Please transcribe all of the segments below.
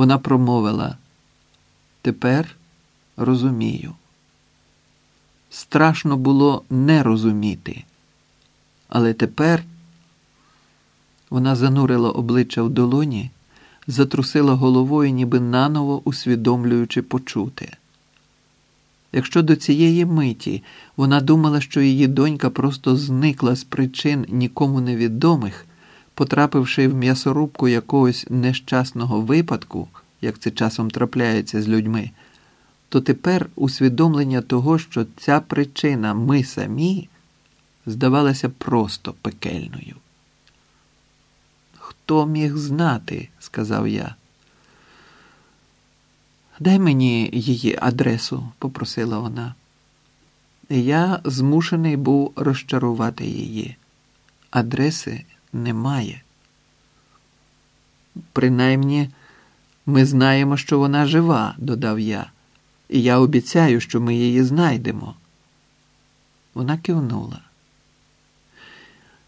Вона промовила, тепер розумію. Страшно було не розуміти, але тепер вона занурила обличчя в долоні, затрусила головою, ніби наново усвідомлюючи почути. Якщо до цієї миті вона думала, що її донька просто зникла з причин нікому невідомих, потрапивши в м'ясорубку якогось нещасного випадку, як це часом трапляється з людьми, то тепер усвідомлення того, що ця причина ми самі, здавалася просто пекельною. Хто міг знати, сказав я. Дай мені її адресу, попросила вона. Я змушений був розчарувати її. Адреси немає. Принаймні, ми знаємо, що вона жива, додав я, і я обіцяю, що ми її знайдемо. Вона кивнула.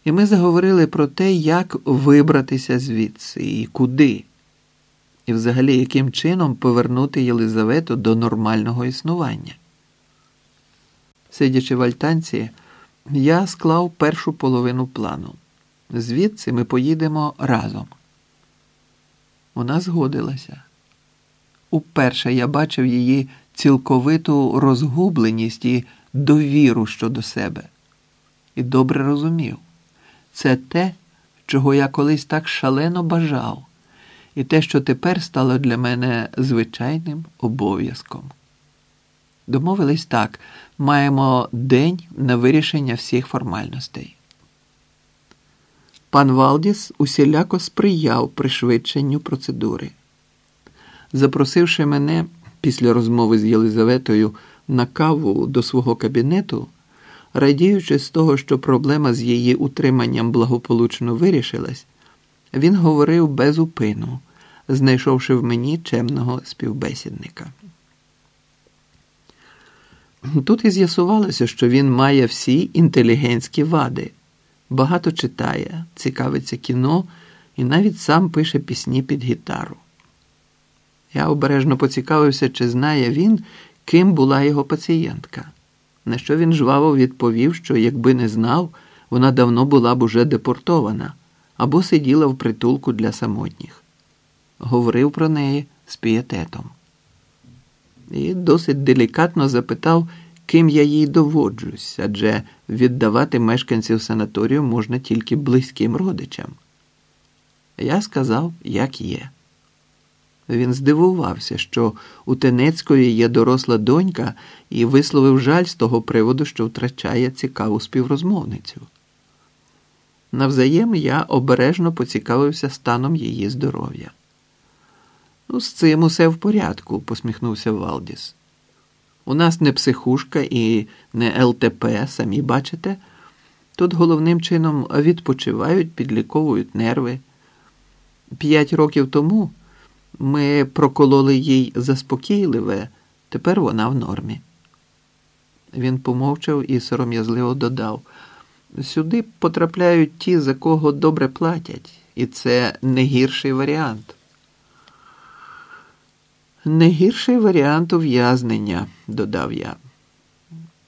І ми заговорили про те, як вибратися звідси і куди, і взагалі яким чином повернути Єлизавету до нормального існування. Сидячи в альтанці, я склав першу половину плану. Звідси ми поїдемо разом. Вона згодилася. Уперше я бачив її цілковиту розгубленість і довіру щодо себе. І добре розумів. Це те, чого я колись так шалено бажав, і те, що тепер стало для мене звичайним обов'язком. Домовились так, маємо день на вирішення всіх формальностей. Пан Валдіс усіляко сприяв пришвидшенню процедури. Запросивши мене після розмови з Єлизаветою на каву до свого кабінету, радіючи з того, що проблема з її утриманням благополучно вирішилась, він говорив без упину, знайшовши в мені чемного співбесідника. Тут і з'ясувалося, що він має всі інтелігентські вади, багато читає, цікавиться кіно і навіть сам пише пісні під гітару. Я обережно поцікавився, чи знає він, ким була його пацієнтка. На що він жваво відповів, що якби не знав, вона давно була б уже депортована або сиділа в притулку для самотніх. Говорив про неї з пієтетом. І досить делікатно запитав, ким я їй доводжусь, адже віддавати мешканців санаторію можна тільки близьким родичам. Я сказав, як є. Він здивувався, що у Тенецької є доросла донька, і висловив жаль з того приводу, що втрачає цікаву співрозмовницю. Навзаєм я обережно поцікавився станом її здоров'я. Ну, з цим усе в порядку, посміхнувся Валдіс. У нас не психушка і не ЛТП, самі бачите. Тут головним чином відпочивають, підліковують нерви. П'ять років тому. Ми прокололи їй заспокійливе, тепер вона в нормі. Він помовчав і сором'язливо додав: сюди потрапляють ті, за кого добре платять, і це не гірший варіант. Не гірший варіант ув'язнення, додав я.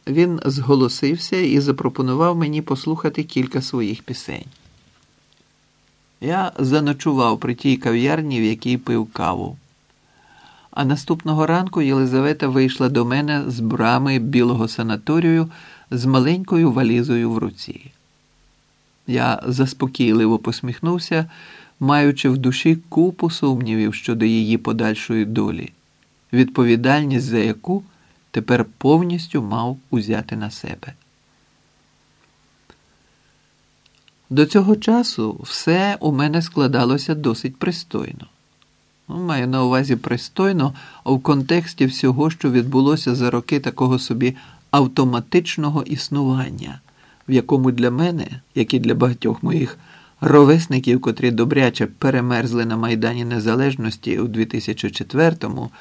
Він зголосився і запропонував мені послухати кілька своїх пісень. Я заночував при тій кав'ярні, в якій пив каву. А наступного ранку Єлизавета вийшла до мене з брами білого санаторію з маленькою валізою в руці. Я заспокійливо посміхнувся, маючи в душі купу сумнівів щодо її подальшої долі, відповідальність за яку тепер повністю мав узяти на себе. До цього часу все у мене складалося досить пристойно. Маю на увазі пристойно в контексті всього, що відбулося за роки такого собі автоматичного існування, в якому для мене, як і для багатьох моїх ровесників, котрі добряче перемерзли на Майдані Незалежності у 2004-му,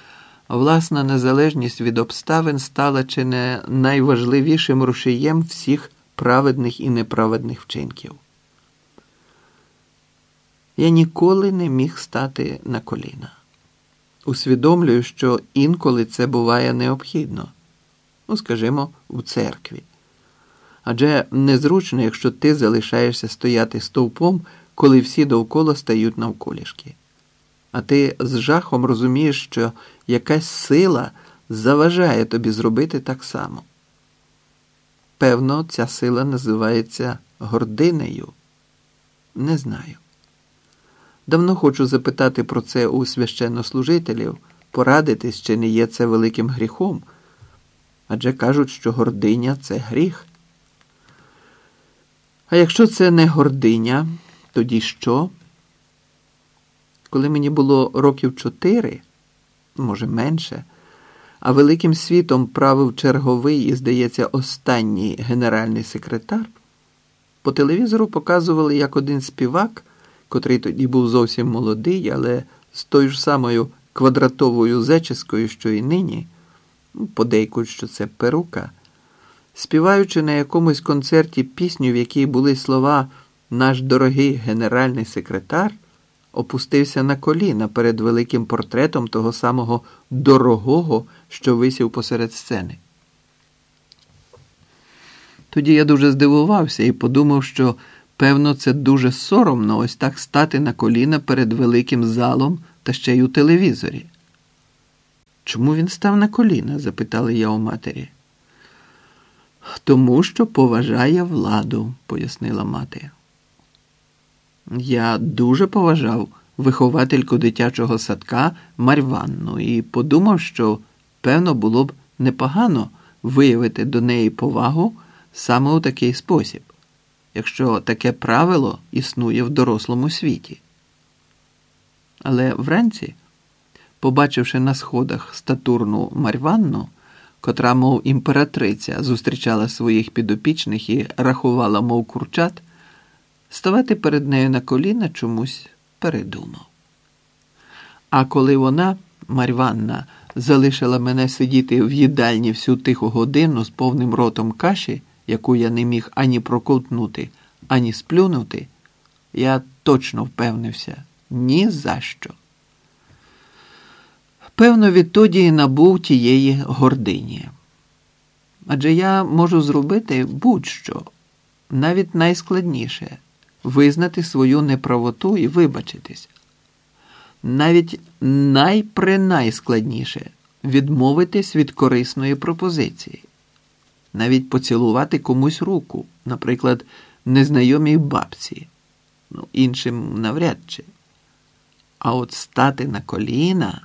власна незалежність від обставин стала чи не найважливішим рушієм всіх праведних і неправедних вчинків я ніколи не міг стати на коліна. усвідомлюю, що інколи це буває необхідно, ну, скажімо, у церкві. Адже незручно, якщо ти залишаєшся стояти стовпом, коли всі довкола стають навколішки. А ти з жахом розумієш, що якась сила заважає тобі зробити так само. Певно, ця сила називається гординею. Не знаю. Давно хочу запитати про це у священнослужителів, порадитись, чи не є це великим гріхом. Адже кажуть, що гординя це гріх. А якщо це не гординя, тоді що? Коли мені було років чотири, може менше, а великим світом правив черговий і, здається, останній генеральний секретар, по телевізору показували, як один співак, котрий тоді був зовсім молодий, але з тою ж самою квадратовою зачіскою, що і нині, подейкують, що це перука, співаючи на якомусь концерті пісню, в якій були слова Наш дорогий генеральний секретар опустився на коліна перед великим портретом того самого дорогого, що висів посеред сцени. Тоді я дуже здивувався і подумав, що, певно, це дуже соромно ось так стати на коліна перед великим залом та ще й у телевізорі. Чому він став на коліна? запитала я у матері. Тому що поважає владу, пояснила мати. Я дуже поважав виховательку дитячого садка Марванну і подумав, що, певно, було б непогано виявити до неї повагу саме у такий спосіб, якщо таке правило існує в дорослому світі. Але вранці, побачивши на сходах статурну Марванну, котра, мов імператриця, зустрічала своїх підопічних і рахувала, мов курчат. Ставати перед нею на коліна чомусь передумав. А коли вона, Марванна, залишила мене сидіти в їдальні всю тиху годину з повним ротом каші, яку я не міг ані проковтнути, ані сплюнути, я точно впевнився ні за що. Певно, відтоді і набув тієї гордині. Адже я можу зробити будь-що, навіть найскладніше визнати свою неправоту і вибачитись. Навіть найпринайскладніше відмовитись від корисної пропозиції, навіть поцілувати комусь руку, наприклад, незнайомій бабці, ну, іншим навряд чи. А от стати на коліна.